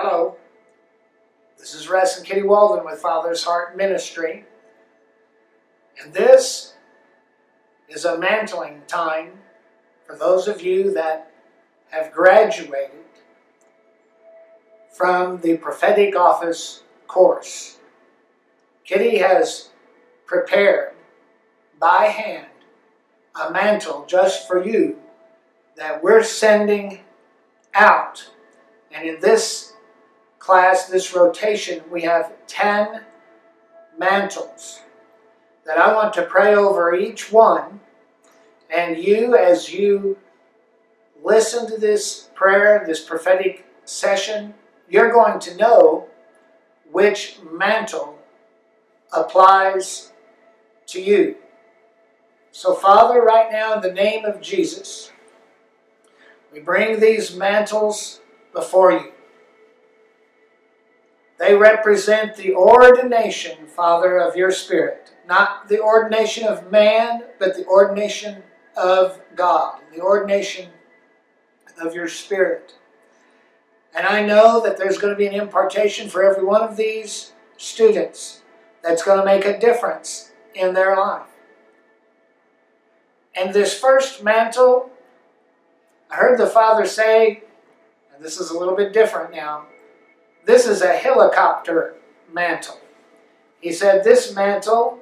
Hello, this is Russ and Kitty Walden with Father's Heart Ministry. And this is a mantling time for those of you that have graduated from the prophetic office course. Kitty has prepared by hand a mantle just for you that we're sending out. And in this class, this rotation, we have 10 mantles that I want to pray over each one. And you, as you listen to this prayer, this prophetic session, you're going to know which mantle applies to you. So, Father, right now, in the name of Jesus, we bring these mantles before you. They represent the ordination, Father, of your Spirit. Not the ordination of man, but the ordination of God, the ordination of your Spirit. And I know that there's going to be an impartation for every one of these students that's going to make a difference in their life. And this first mantle, I heard the Father say, and this is a little bit different now, this is a helicopter mantle. He said this mantle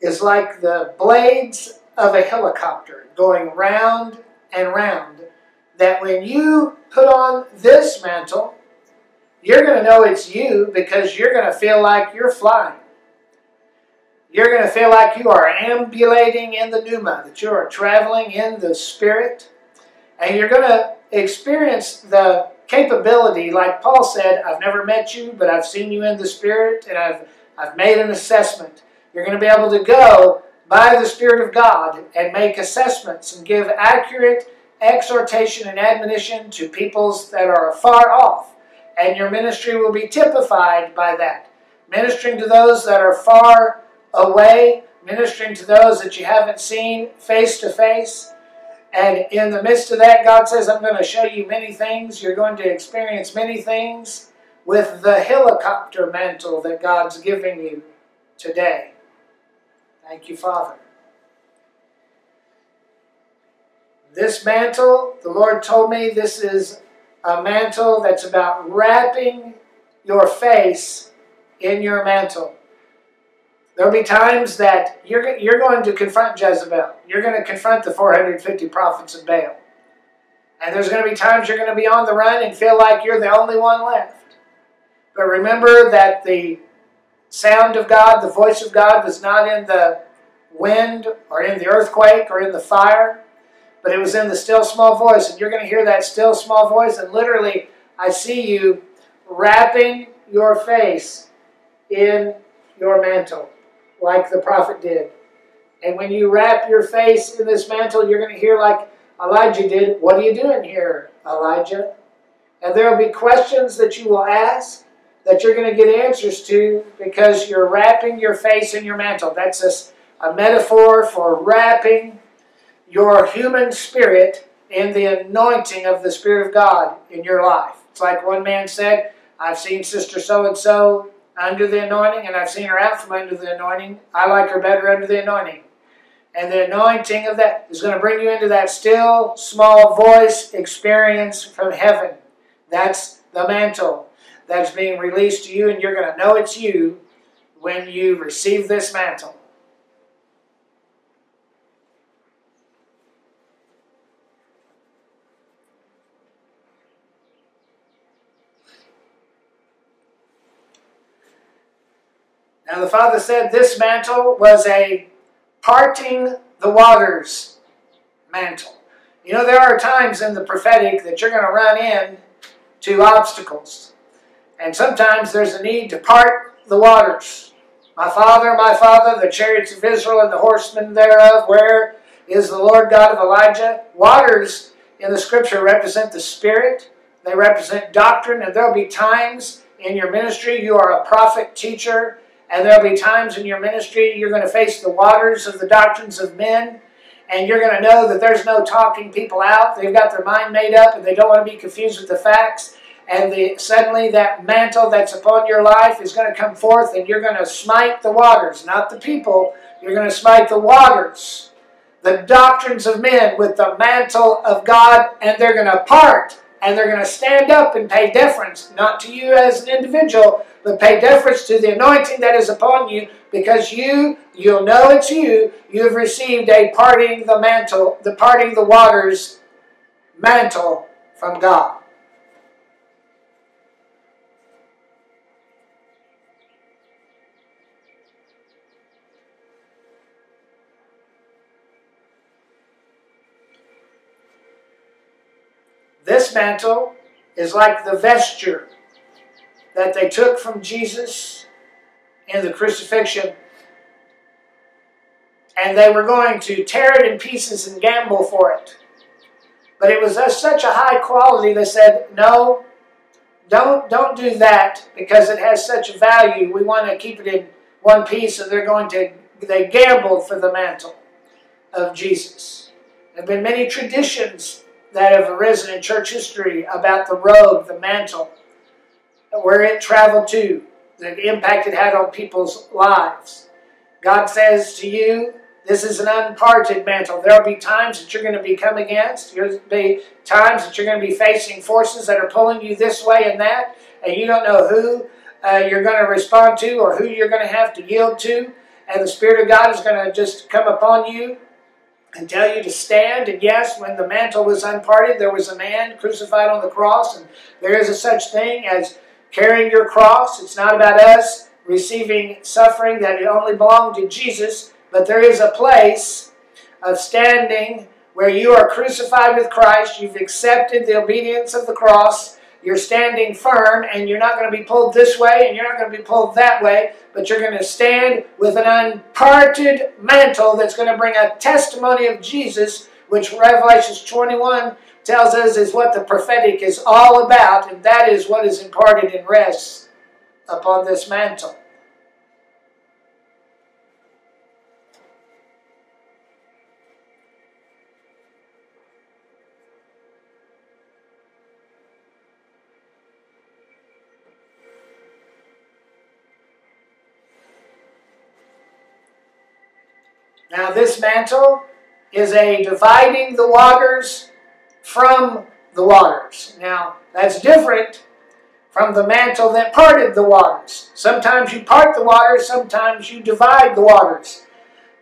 is like the blades of a helicopter going round and round. That when you put on this mantle, you're going to know it's you because you're going to feel like you're flying. You're going to feel like you are ambulating in the pneuma, that you are traveling in the spirit, and you're going to experience the capability, like Paul said, I've never met you, but I've seen you in the spirit, and I've, I've made an assessment. You're going to be able to go by the Spirit of God and make assessments and give accurate exhortation and admonition to peoples that are far off. And your ministry will be typified by that. Ministering to those that are far away, ministering to those that you haven't seen face to face. And in the midst of that, God says, I'm going to show you many things. You're going to experience many things with the helicopter mantle that God's giving you today. Thank you, Father. This mantle, the Lord told me this is a mantle that's about wrapping your face in your mantle. There'll be times that you're, you're going to confront Jezebel. You're going to confront the 450 prophets of Baal. And there's going to be times you're going to be on the run and feel like you're the only one left. But remember that the sound of God, the voice of God, was not in the wind or in the earthquake or in the fire, but it was in the still small voice. And you're going to hear that still small voice. And literally, I see you wrapping your face in your mantle like the prophet did. And when you wrap your face in this mantle, you're going to hear like Elijah did, What are you doing here, Elijah? And there will be questions that you will ask that you're going to get answers to because you're wrapping your face in your mantle. That's a, a metaphor for wrapping your human spirit in the anointing of the Spirit of God in your life. It's like one man said, I've seen Sister so and so under the anointing, and I've seen her out from under the anointing. I like her better under the anointing. And the anointing of that is going to bring you into that still, small voice experience from heaven. That's the mantle that's being released to you, and you're going to know it's you when you receive this mantle. Now the Father said this mantle was a parting the waters mantle. You know, there are times in the prophetic that you're going to run in to obstacles. And sometimes there's a need to part the waters. My father, my father, the chariots of Israel and the horsemen thereof, where is the Lord God of Elijah? Waters in the scripture represent the Spirit. They represent doctrine. And there'll be times in your ministry you are a prophet, teacher, and there'll be times in your ministry you're going to face the waters of the doctrines of men. And you're going to know that there's no talking people out. They've got their mind made up and they don't want to be confused with the facts. and the, suddenly that mantle that's upon your life is going to come forth and you're going to smite the waters, not the people. You're going to smite the waters, the doctrines of men with the mantle of God, and they're going to part and they're going to stand up and pay deference, not to you as an individual, but pay deference to the anointing that is upon you, because you, you'll know it's you, you have received a parting the mantle, the parting the waters mantle from God. This mantle is like the vesture that they took from Jesus in the crucifixion. And they were going to tear it in pieces and gamble for it. But it was such a high quality, they said, no, don't, don't do that because it has such value. We want to keep it in one piece, and they're going to, they gambled for the mantle of Jesus. There have been many traditions that have arisen in church history about the robe, the mantle, where it traveled to, the impact it had on people's lives. God says to you, this is an unparted mantle. There will be times that you're going to be come against. There'll be times that you're going to be facing forces that are pulling you this way and that, and you don't know who uh, you're going to respond to or who you're going to have to yield to. And the Spirit of God is going to just come upon you and tell you to stand. And yes, when the mantle was unparted, there was a man crucified on the cross, and there is a such thing as carrying your cross. It's not about us receiving suffering that it only belonged to Jesus, but there is a place of standing where you are crucified with Christ. You've accepted the obedience of the cross. You're standing firm, and you're not going to be pulled this way, and you're not going to be pulled that way, but you're going to stand with an unparted mantle that's going to bring a testimony of Jesus, which Revelation 21 tells us is what the prophetic is all about, and that is what is imparted and rests upon this mantle. Now, this mantle is a dividing the waters from the waters. Now, that's different from the mantle that parted the waters. Sometimes you part the waters, sometimes you divide the waters.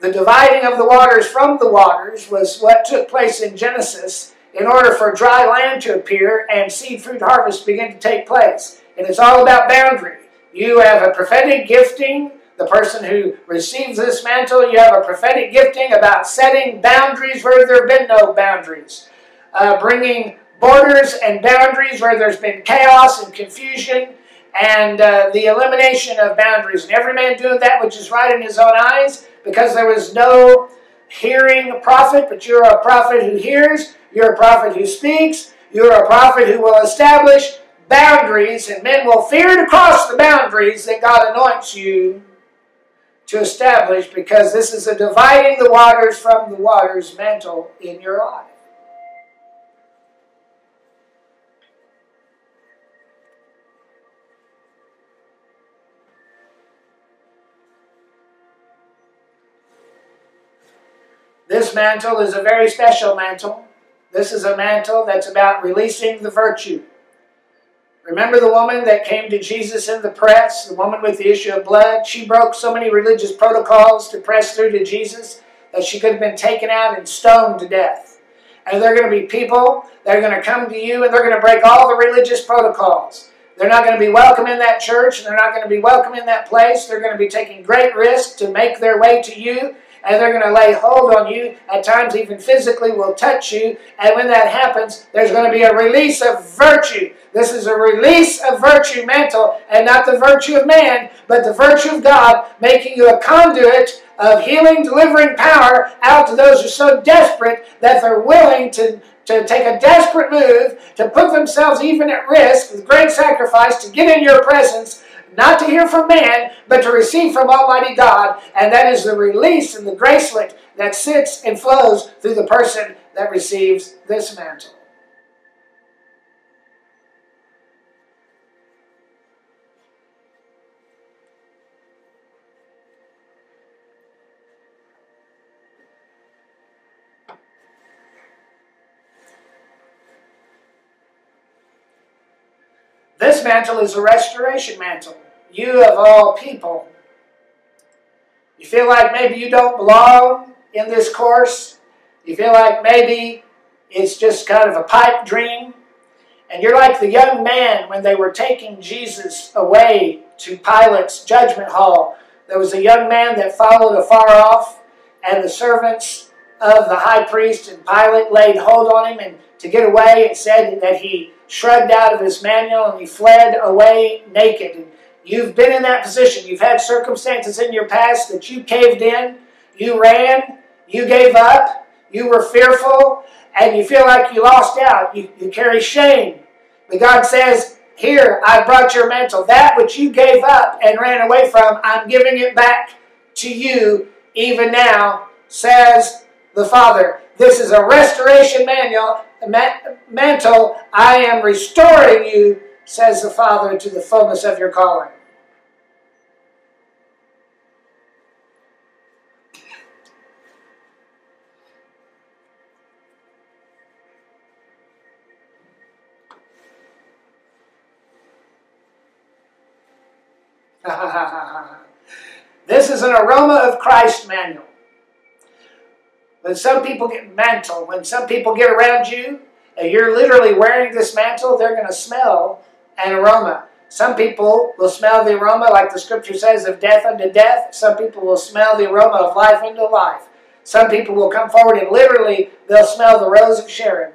The dividing of the waters from the waters was what took place in Genesis in order for dry land to appear and seed fruit harvest begin to take place. And it's all about boundary. You have a prophetic gifting the person who receives this mantle, you have a prophetic gifting about setting boundaries where there have been no boundaries, uh, bringing borders and boundaries where there's been chaos and confusion, and uh, the elimination of boundaries. And every man doing that which is right in his own eyes, because there was no hearing prophet, but you're a prophet who hears, you're a prophet who speaks, you're a prophet who will establish boundaries, and men will fear to cross the boundaries that God anoints you to establish because this is a dividing the waters from the waters mantle in your life. This mantle is a very special mantle. This is a mantle that's about releasing the virtue. Remember the woman that came to Jesus in the press, the woman with the issue of blood? She broke so many religious protocols to press through to Jesus that she could have been taken out and stoned to death. And there are going to be people that are going to come to you and they're going to break all the religious protocols. They're not going to be welcome in that church and they're not going to be welcome in that place. They're going to be taking great risk to make their way to you and they're going to lay hold on you, at times even physically will touch you, and when that happens, there's going to be a release of virtue. This is a release of virtue mantle, and not the virtue of man, but the virtue of God, making you a conduit of healing, delivering power out to those who are so desperate that they're willing to, to take a desperate move, to put themselves even at risk with great sacrifice to get in your presence not to hear from man, but to receive from Almighty God, and that is the release and the gracelet that sits and flows through the person that receives this mantle. This mantle is a restoration mantle. You of all people. You feel like maybe you don't belong in this course. You feel like maybe it's just kind of a pipe dream. And you're like the young man when they were taking Jesus away to Pilate's judgment hall. There was a young man that followed afar off, and the servants of the high priest and Pilate laid hold on him, and to get away, it said that he shrugged out of his manual and he fled away naked. And you've been in that position. You've had circumstances in your past that you caved in, you ran, you gave up, you were fearful, and you feel like you lost out. You, you carry shame. But God says, Here, I brought your mantle. That which you gave up and ran away from, I'm giving it back to you even now, says the Father. This is a restoration manual, mantle. I am restoring you, says the Father, to the fullness of your calling. this is an aroma of Christ manual. When some people get mantle, when some people get around you, and you're literally wearing this mantle, they're going to smell an aroma. Some people will smell the aroma, like the scripture says, of death unto death. Some people will smell the aroma of life unto life. Some people will come forward and literally they'll smell the rose of Sharon.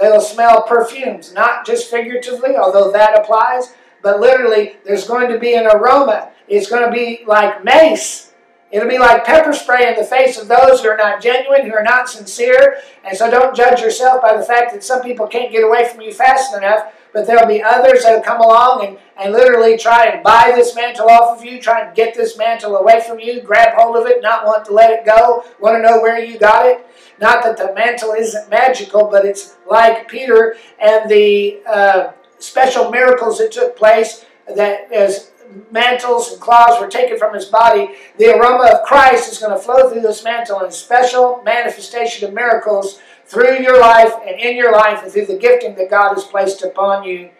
They'll smell perfumes, not just figuratively, although that applies, but literally there's going to be an aroma. It's going to be like mace. It'll be like pepper spray in the face of those who are not genuine, who are not sincere. And so don't judge yourself by the fact that some people can't get away from you fast enough, but there'll be others that'll come along and, and literally try and buy this mantle off of you, try and get this mantle away from you, grab hold of it, not want to let it go, want to know where you got it. Not that the mantle isn't magical, but it's like Peter and the uh, special miracles that took place that as mantles and cloths were taken from his body, the aroma of Christ is going to flow through this mantle in special manifestation of miracles through your life and in your life and through the gifting that God has placed upon you,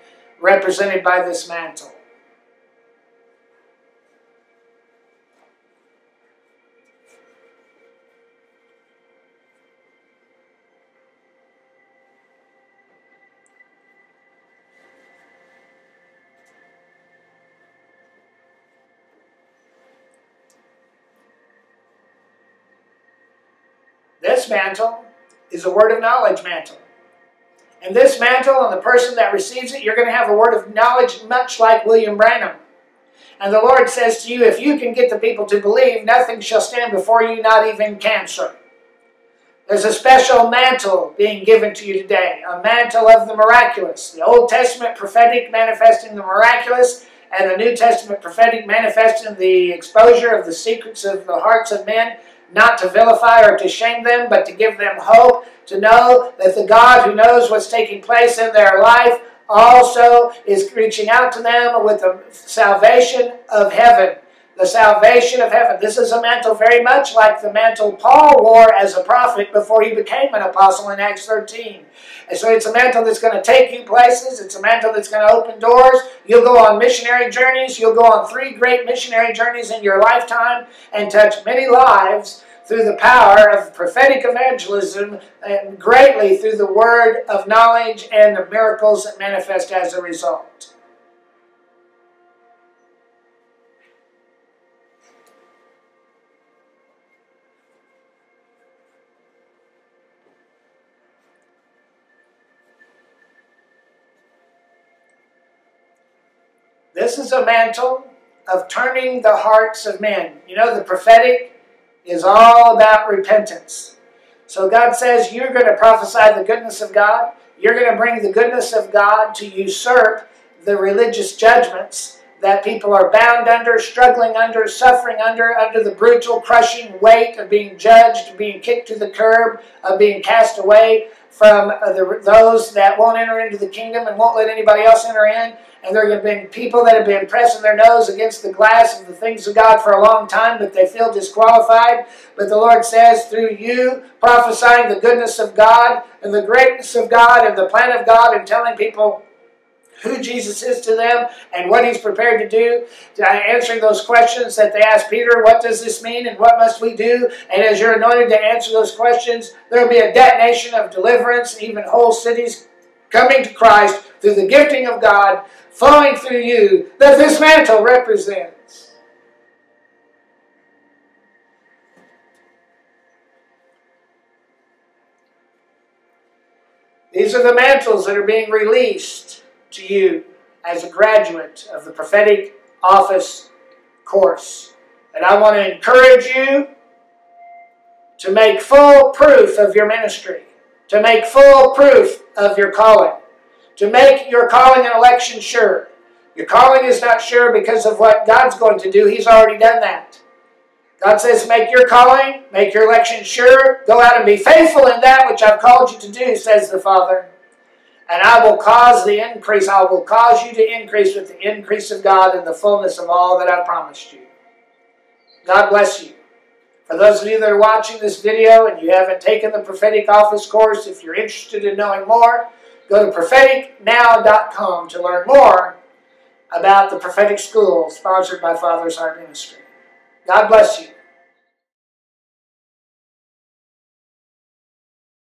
represented by this mantle. This mantle is a word of knowledge mantle. And this mantle and the person that receives it, you're going to have a word of knowledge much like William Branham. And the Lord says to you, if you can get the people to believe, nothing shall stand before you, not even cancer. There's a special mantle being given to you today, a mantle of the miraculous. The Old Testament prophetic manifesting the miraculous, and the New Testament prophetic manifesting the exposure of the secrets of the hearts of men not to vilify or to shame them, but to give them hope, to know that the God who knows what's taking place in their life also is reaching out to them with the salvation of heaven. The salvation of heaven. This is a mantle very much like the mantle Paul wore as a prophet before he became an apostle in Acts 13. And so it's a mantle that's going to take you places. It's a mantle that's going to open doors. You'll go on missionary journeys. You'll go on three great missionary journeys in your lifetime and touch many lives through the power of prophetic evangelism and greatly through the word of knowledge and the miracles that manifest as a result. A mantle of turning the hearts of men. You know, the prophetic is all about repentance. So God says you're going to prophesy the goodness of God. You're going to bring the goodness of God to usurp the religious judgments that people are bound under, struggling under, suffering under, under the brutal, crushing weight of being judged, being kicked to the curb, of being cast away from uh, the, those that won't enter into the kingdom and won't let anybody else enter in. And there have been people that have been pressing their nose against the glass of the things of God for a long time, but they feel disqualified. But the Lord says, through you prophesying the goodness of God and the greatness of God and the plan of God and telling people who Jesus is to them and what he's prepared to do, to answering those questions that they asked Peter, what does this mean and what must we do? And as you're anointed to answer those questions, there'll be a detonation of deliverance, even whole cities coming to Christ through the gifting of God flowing through you that this mantle represents. These are the mantles that are being released to you as a graduate of the prophetic office course. And I want to encourage you to make full proof of your ministry, to make full proof of your calling, to make your calling and election sure. Your calling is not sure because of what God's going to do. He's already done that. God says, make your calling, make your election sure, go out and be faithful in that which I've called you to do, says the Father. And I will cause the increase, I will cause you to increase with the increase of God and the fullness of all that I've promised you. God bless you. For those of you that are watching this video and you haven't taken the prophetic office course, if you're interested in knowing more, go to propheticnow.com to learn more about the prophetic school sponsored by Father's Heart Ministry. God bless you.